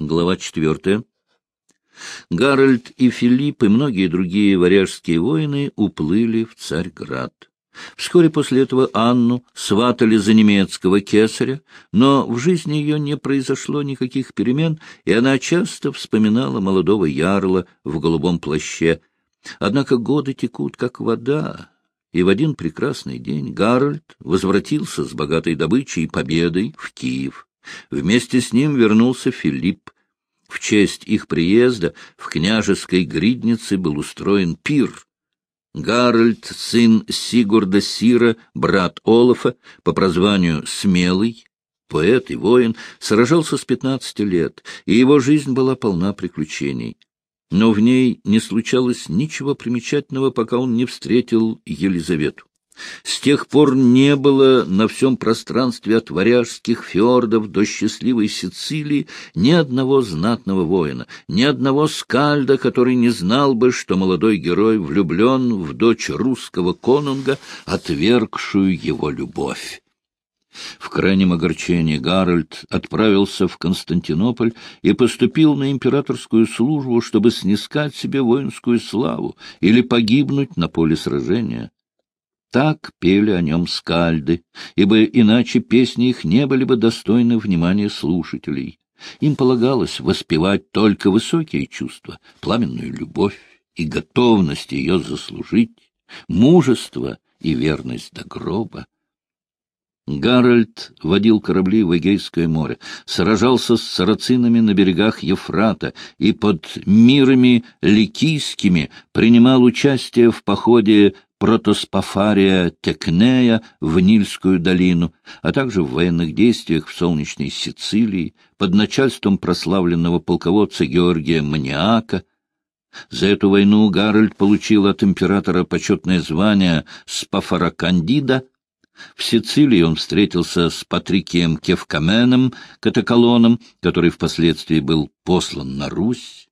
Глава четвертая. Гарольд и Филипп и многие другие варяжские воины уплыли в Царьград. Вскоре после этого Анну сватали за немецкого кесаря, но в жизни ее не произошло никаких перемен, и она часто вспоминала молодого ярла в голубом плаще. Однако годы текут, как вода, и в один прекрасный день Гарольд возвратился с богатой добычей и победой в Киев. Вместе с ним вернулся Филипп. В честь их приезда в княжеской гриднице был устроен пир. Гарольд, сын Сигурда Сира, брат Олафа, по прозванию Смелый, поэт и воин, сражался с пятнадцати лет, и его жизнь была полна приключений. Но в ней не случалось ничего примечательного, пока он не встретил Елизавету. С тех пор не было на всем пространстве от варяжских фьордов до счастливой Сицилии ни одного знатного воина, ни одного скальда, который не знал бы, что молодой герой влюблен в дочь русского конунга, отвергшую его любовь. В крайнем огорчении Гарольд отправился в Константинополь и поступил на императорскую службу, чтобы снискать себе воинскую славу или погибнуть на поле сражения. Так пели о нем скальды, ибо иначе песни их не были бы достойны внимания слушателей. Им полагалось воспевать только высокие чувства, пламенную любовь и готовность ее заслужить, мужество и верность до гроба. Гарольд водил корабли в Эгейское море, сражался с сарацинами на берегах Ефрата и под мирами ликийскими принимал участие в походе протоспофария Текнея в Нильскую долину, а также в военных действиях в солнечной Сицилии под начальством прославленного полководца Георгия Маниака. За эту войну Гарольд получил от императора почетное звание Спафаракандида. В Сицилии он встретился с Патрикием Кевкаменом, катаколоном, который впоследствии был послан на Русь.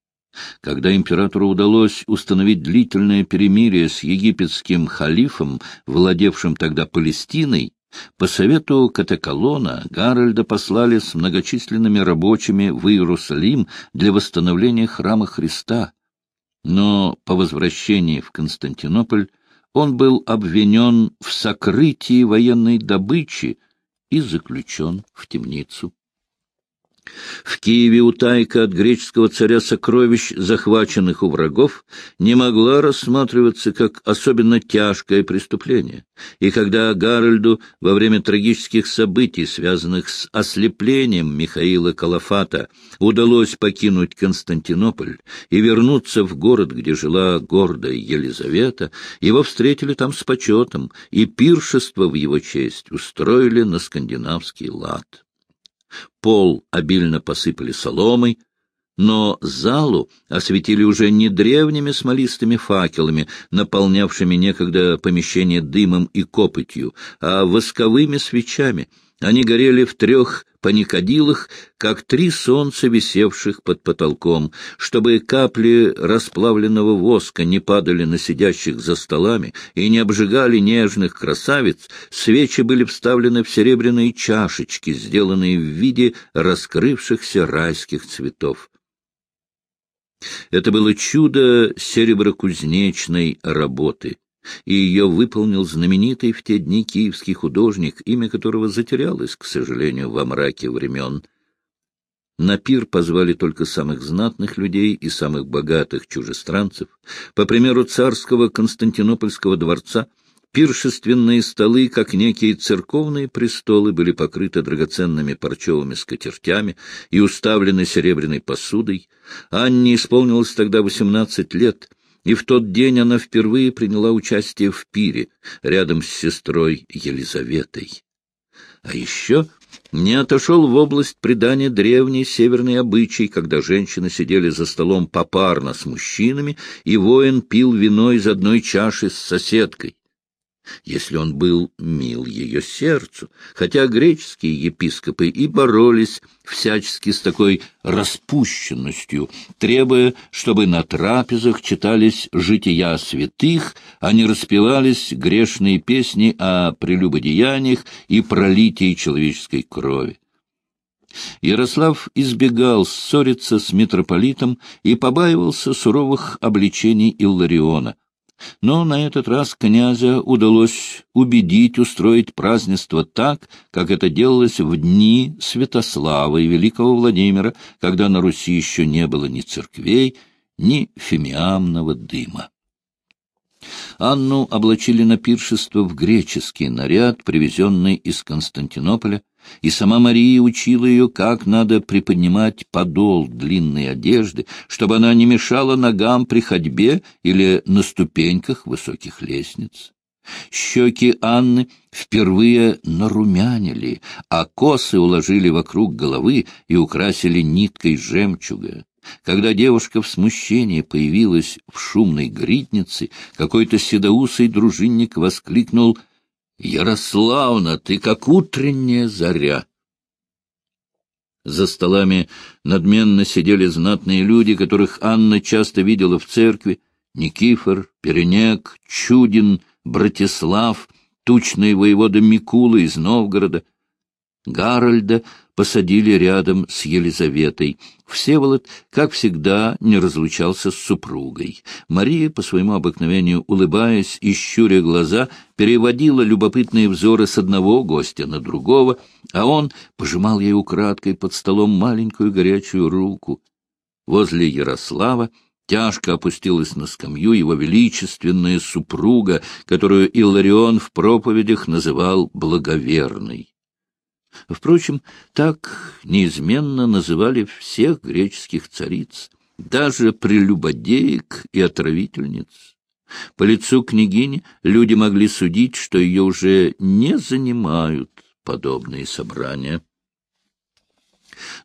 Когда императору удалось установить длительное перемирие с египетским халифом, владевшим тогда Палестиной, по совету Катеколона Гарольда послали с многочисленными рабочими в Иерусалим для восстановления храма Христа. Но по возвращении в Константинополь он был обвинен в сокрытии военной добычи и заключен в темницу. В Киеве утайка от греческого царя сокровищ, захваченных у врагов, не могла рассматриваться как особенно тяжкое преступление. И когда Гарольду во время трагических событий, связанных с ослеплением Михаила Калафата, удалось покинуть Константинополь и вернуться в город, где жила гордая Елизавета, его встретили там с почетом, и пиршество в его честь устроили на скандинавский лад. Пол обильно посыпали соломой, но залу осветили уже не древними смолистыми факелами, наполнявшими некогда помещение дымом и копотью, а восковыми свечами. Они горели в трех паникадилах, как три солнца, висевших под потолком, чтобы капли расплавленного воска не падали на сидящих за столами и не обжигали нежных красавиц, свечи были вставлены в серебряные чашечки, сделанные в виде раскрывшихся райских цветов. Это было чудо сереброкузнечной работы и ее выполнил знаменитый в те дни киевский художник, имя которого затерялось, к сожалению, во мраке времен. На пир позвали только самых знатных людей и самых богатых чужестранцев. По примеру царского Константинопольского дворца, пиршественные столы, как некие церковные престолы, были покрыты драгоценными парчевыми скатертями и уставлены серебряной посудой. Анне исполнилось тогда восемнадцать лет — и в тот день она впервые приняла участие в пире рядом с сестрой Елизаветой. А еще не отошел в область предания древний северный обычай, когда женщины сидели за столом попарно с мужчинами, и воин пил вино из одной чаши с соседкой если он был мил ее сердцу, хотя греческие епископы и боролись всячески с такой распущенностью, требуя, чтобы на трапезах читались жития святых, а не распевались грешные песни о прелюбодеяниях и пролитии человеческой крови. Ярослав избегал ссориться с митрополитом и побаивался суровых обличений Иллариона. Но на этот раз князя удалось убедить устроить празднество так, как это делалось в дни Святослава и Великого Владимира, когда на Руси еще не было ни церквей, ни фимиамного дыма. Анну облачили на пиршество в греческий наряд, привезенный из Константинополя, и сама Мария учила ее, как надо приподнимать подол длинной одежды, чтобы она не мешала ногам при ходьбе или на ступеньках высоких лестниц. Щеки Анны впервые нарумянили, а косы уложили вокруг головы и украсили ниткой жемчуга. Когда девушка в смущении появилась в шумной гриднице, какой-то седоусый дружинник воскликнул «Ярославна, ты как утренняя заря!» За столами надменно сидели знатные люди, которых Анна часто видела в церкви. Никифор, Перенек, Чудин, Братислав, тучный воевода Микула из Новгорода. Гарольда посадили рядом с Елизаветой. Всеволод, как всегда, не разлучался с супругой. Мария, по своему обыкновению улыбаясь и щуря глаза, переводила любопытные взоры с одного гостя на другого, а он пожимал ей украдкой под столом маленькую горячую руку. Возле Ярослава тяжко опустилась на скамью его величественная супруга, которую Илларион в проповедях называл благоверной. Впрочем, так неизменно называли всех греческих цариц, даже прелюбодеек и отравительниц. По лицу княгини люди могли судить, что ее уже не занимают подобные собрания.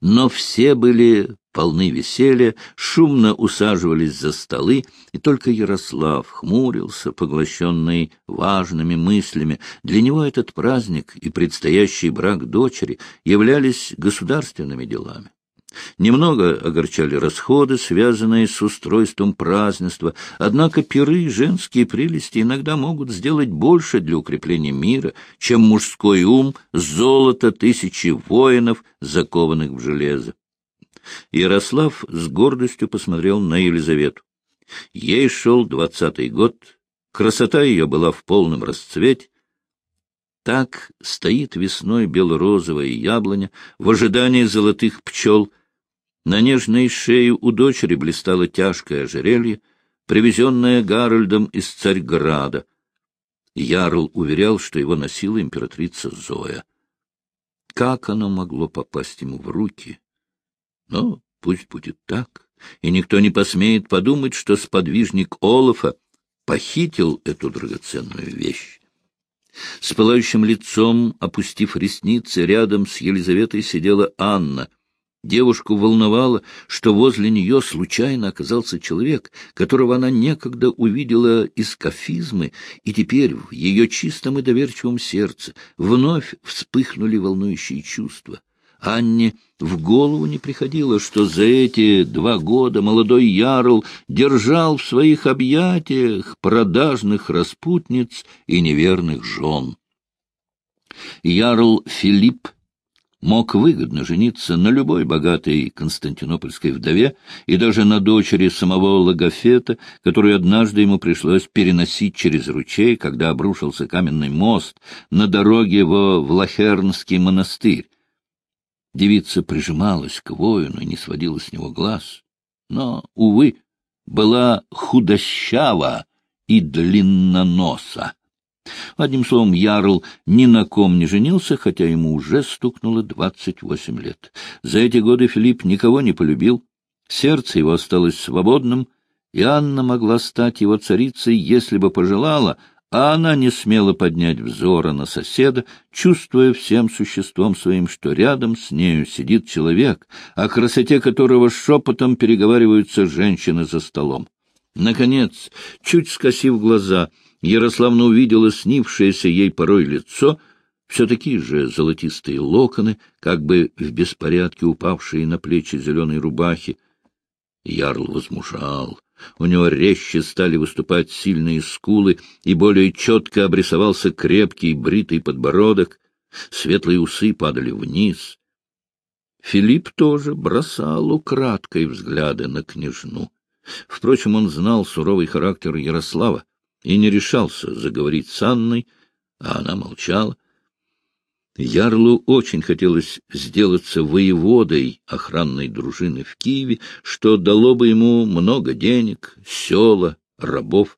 Но все были полны веселья, шумно усаживались за столы, и только Ярослав хмурился, поглощенный важными мыслями. Для него этот праздник и предстоящий брак дочери являлись государственными делами. Немного огорчали расходы, связанные с устройством празднества, однако пиры и женские прелести иногда могут сделать больше для укрепления мира, чем мужской ум, золото тысячи воинов, закованных в железо. Ярослав с гордостью посмотрел на Елизавету. Ей шел двадцатый год, красота ее была в полном расцвете. Так стоит весной бело-розовая яблоня в ожидании золотых пчел. На нежной шее у дочери блистало тяжкое ожерелье, привезенное Гарольдом из Царьграда. Ярл уверял, что его носила императрица Зоя. Как оно могло попасть ему в руки? Но пусть будет так, и никто не посмеет подумать, что сподвижник Олафа похитил эту драгоценную вещь. С пылающим лицом, опустив ресницы, рядом с Елизаветой сидела Анна. Девушку волновало, что возле нее случайно оказался человек, которого она некогда увидела из кафизмы, и теперь в ее чистом и доверчивом сердце вновь вспыхнули волнующие чувства. Анне в голову не приходило, что за эти два года молодой Ярл держал в своих объятиях продажных распутниц и неверных жен. Ярл Филипп мог выгодно жениться на любой богатой константинопольской вдове и даже на дочери самого Логофета, которую однажды ему пришлось переносить через ручей, когда обрушился каменный мост на дороге во Влахернский монастырь. Девица прижималась к воину и не сводила с него глаз. Но, увы, была худощава и длинноноса. Одним словом, Ярл ни на ком не женился, хотя ему уже стукнуло двадцать восемь лет. За эти годы Филипп никого не полюбил, сердце его осталось свободным, и Анна могла стать его царицей, если бы пожелала — а она не смела поднять взора на соседа, чувствуя всем существом своим, что рядом с нею сидит человек, о красоте которого шепотом переговариваются женщины за столом. Наконец, чуть скосив глаза, Ярославна увидела снившееся ей порой лицо, все такие же золотистые локоны, как бы в беспорядке упавшие на плечи зеленой рубахи. Ярл возмужал, у него резче стали выступать сильные скулы, и более четко обрисовался крепкий бритый подбородок. Светлые усы падали вниз. Филипп тоже бросал украдкой взгляды на княжну. Впрочем, он знал суровый характер Ярослава и не решался заговорить с Анной, а она молчала. Ярлу очень хотелось сделаться воеводой охранной дружины в Киеве, что дало бы ему много денег, села, рабов.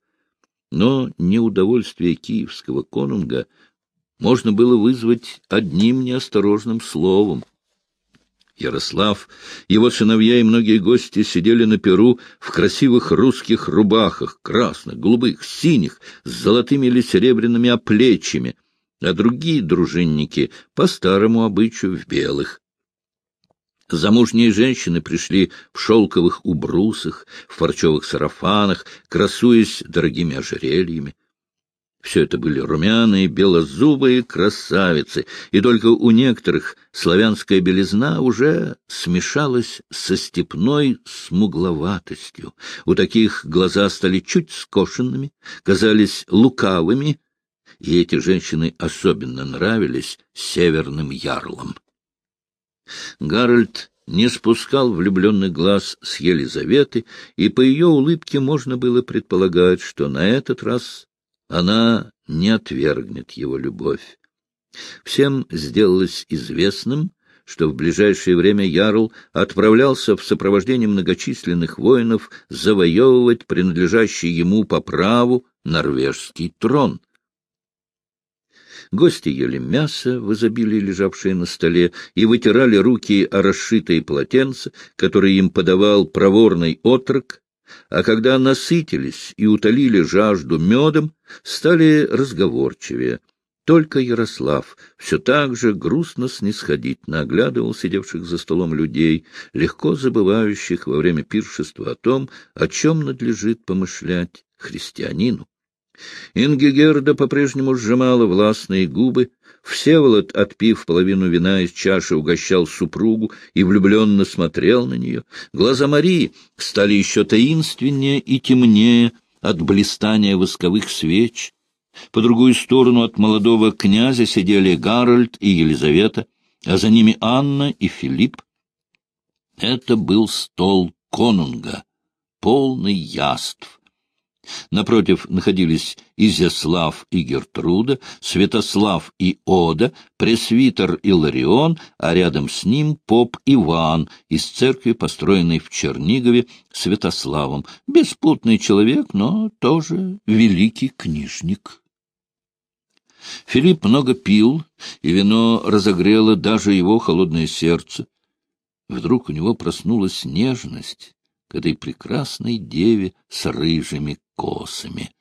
Но неудовольствие киевского конунга можно было вызвать одним неосторожным словом. Ярослав, его сыновья и многие гости сидели на перу в красивых русских рубахах, красных, голубых, синих, с золотыми или серебряными оплечьями, а другие дружинники по старому обычаю в белых. Замужние женщины пришли в шелковых убрусах, в парчевых сарафанах, красуясь дорогими ожерельями. Все это были румяные, белозубые красавицы, и только у некоторых славянская белизна уже смешалась со степной смугловатостью. У таких глаза стали чуть скошенными, казались лукавыми, и эти женщины особенно нравились северным ярлам. Гарольд не спускал влюбленных глаз с Елизаветы, и по ее улыбке можно было предполагать, что на этот раз она не отвергнет его любовь. Всем сделалось известным, что в ближайшее время Ярл отправлялся в сопровождении многочисленных воинов завоевывать принадлежащий ему по праву норвежский трон. Гости ели мясо в изобилии, лежавшее на столе, и вытирали руки о расшитые полотенца, которые им подавал проворный отрок, а когда насытились и утолили жажду медом, стали разговорчивее. Только Ярослав все так же грустно снисходительно оглядывал сидевших за столом людей, легко забывающих во время пиршества о том, о чем надлежит помышлять христианину. Ингигерда по-прежнему сжимала властные губы, Всеволод, отпив половину вина из чаши, угощал супругу и влюбленно смотрел на нее. Глаза Марии стали еще таинственнее и темнее от блистания восковых свеч. По другую сторону от молодого князя сидели Гарольд и Елизавета, а за ними Анна и Филипп. Это был стол конунга, полный яств, Напротив находились Изяслав и Гертруда, Святослав и Ода, пресвитер Иларион, а рядом с ним поп Иван из церкви, построенной в Чернигове Святославом. Беспутный человек, но тоже великий книжник. Филипп много пил, и вино разогрело даже его холодное сердце. Вдруг у него проснулась нежность этой прекрасной деве с рыжими косами.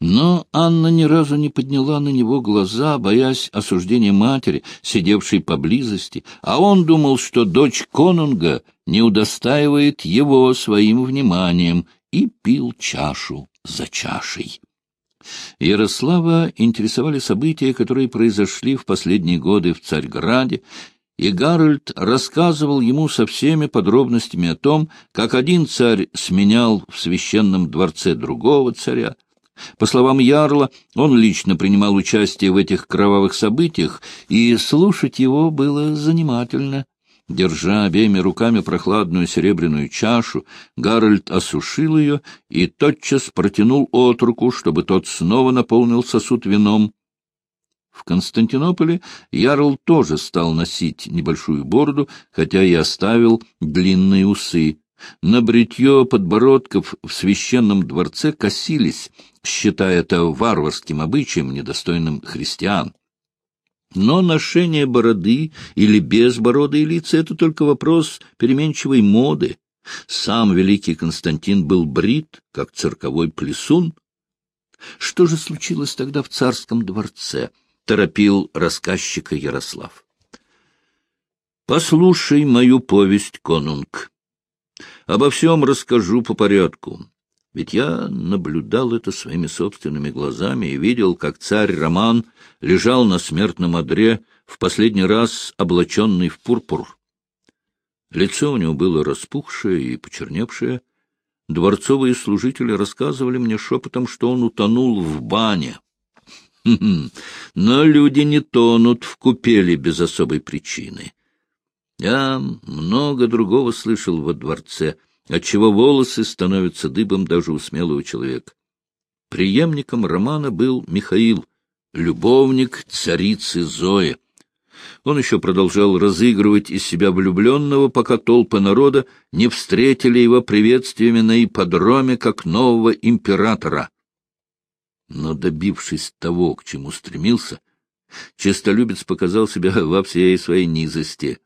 Но Анна ни разу не подняла на него глаза, боясь осуждения матери, сидевшей поблизости, а он думал, что дочь конунга не удостаивает его своим вниманием, и пил чашу за чашей. Ярослава интересовали события, которые произошли в последние годы в Царьграде, и Гарольд рассказывал ему со всеми подробностями о том, как один царь сменял в священном дворце другого царя. По словам Ярла, он лично принимал участие в этих кровавых событиях, и слушать его было занимательно. Держа обеими руками прохладную серебряную чашу, Гарольд осушил ее и тотчас протянул отроку, чтобы тот снова наполнил сосуд вином. В Константинополе Ярл тоже стал носить небольшую бороду, хотя и оставил длинные усы. На бритье подбородков в священном дворце косились, считая это варварским обычаем, недостойным христиан. Но ношение бороды или без бороды и лица — это только вопрос переменчивой моды. Сам великий Константин был брит, как цирковой плесун. Что же случилось тогда в царском дворце? —— торопил рассказчика Ярослав. «Послушай мою повесть, конунг. Обо всем расскажу по порядку. Ведь я наблюдал это своими собственными глазами и видел, как царь Роман лежал на смертном одре, в последний раз облаченный в пурпур. Лицо у него было распухшее и почерневшее. Дворцовые служители рассказывали мне шепотом, что он утонул в бане. Но люди не тонут в купели без особой причины. Я много другого слышал во дворце, отчего волосы становятся дыбом даже у смелого человека. Приемником Романа был Михаил, любовник царицы Зои. Он еще продолжал разыгрывать из себя влюбленного, пока толпы народа не встретили его приветствиями на ипподроме как нового императора. Но, добившись того, к чему стремился, честолюбец показал себя во всей своей низости.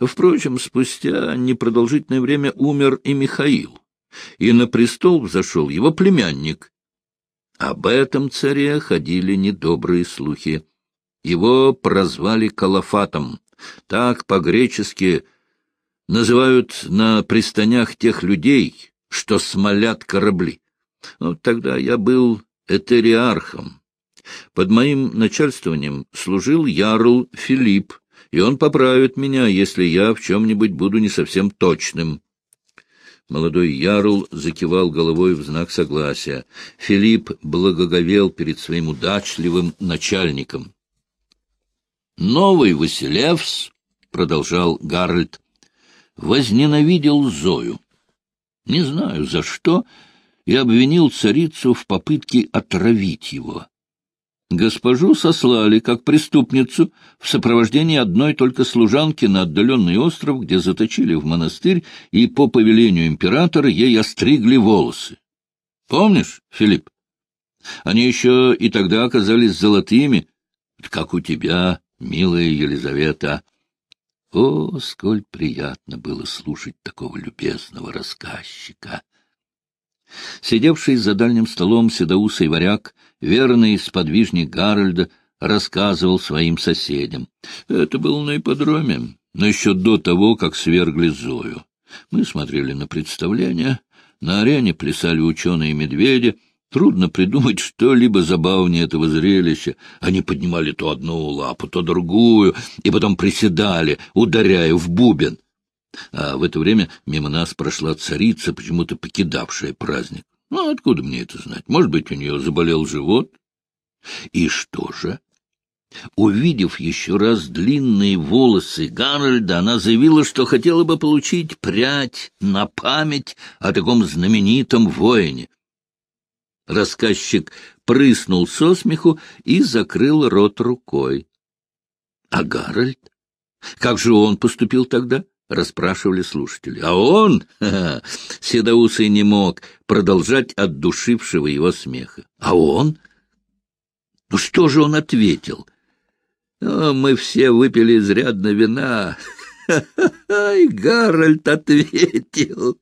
Впрочем, спустя непродолжительное время умер и Михаил, и на престол взошел его племянник. Об этом царе ходили недобрые слухи. Его прозвали Калафатом. Так по-гречески называют на пристанях тех людей, что смолят корабли. Вот тогда я был этериархом. Под моим начальствованием служил ярл Филипп, и он поправит меня, если я в чем-нибудь буду не совсем точным. Молодой ярл закивал головой в знак согласия. Филипп благоговел перед своим удачливым начальником. «Новый Василевс», — продолжал Гарольд, — возненавидел Зою. Не знаю за что, и обвинил царицу в попытке отравить его. Госпожу сослали как преступницу в сопровождении одной только служанки на отдаленный остров, где заточили в монастырь, и по повелению императора ей остригли волосы. Помнишь, Филипп? Они еще и тогда оказались золотыми, как у тебя, милая Елизавета. О, сколь приятно было слушать такого любезного рассказчика! Сидевший за дальним столом седоусый варяг, верный сподвижник Гарольда, рассказывал своим соседям. Это было на ипподроме, но еще до того, как свергли Зою. Мы смотрели на представление, на арене плясали ученые-медведи, Трудно придумать что-либо забавнее этого зрелища. Они поднимали то одну лапу, то другую, и потом приседали, ударяя в бубен. А в это время мимо нас прошла царица, почему-то покидавшая праздник. Ну, откуда мне это знать? Может быть, у нее заболел живот? И что же? Увидев еще раз длинные волосы Гарольда, она заявила, что хотела бы получить прядь на память о таком знаменитом воине. Рассказчик прыснул со смеху и закрыл рот рукой. — А Гарольд? Как же он поступил тогда? —— расспрашивали слушатели. А он, ха седоусый, не мог продолжать от душившего его смеха. А он? Ну что же он ответил? «Ну, мы все выпили изрядно вина. Ай, Гарольд ответил.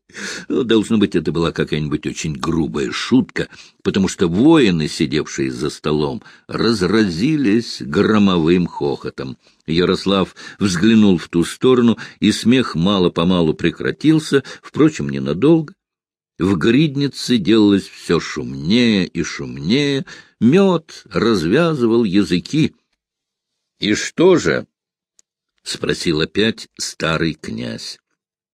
Ну, должно быть, это была какая-нибудь очень грубая шутка, потому что воины, сидевшие за столом, разразились громовым хохотом. Ярослав взглянул в ту сторону, и смех мало-помалу прекратился, впрочем, ненадолго. В гриднице делалось все шумнее и шумнее, мед развязывал языки. — И что же? — спросил опять старый князь.